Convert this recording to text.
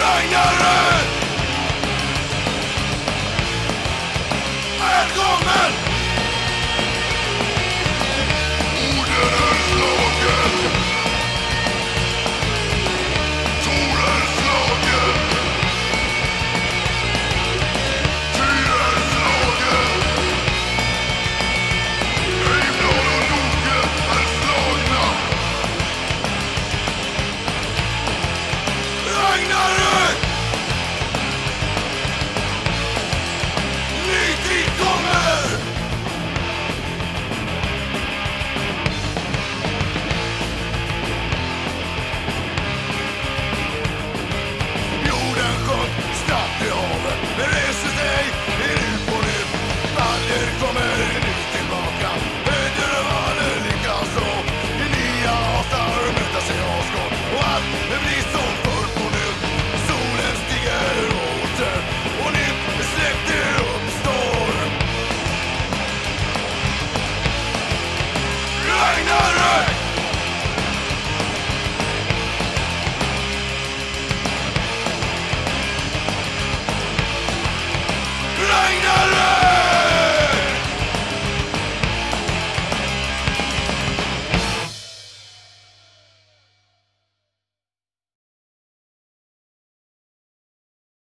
Ragnarök!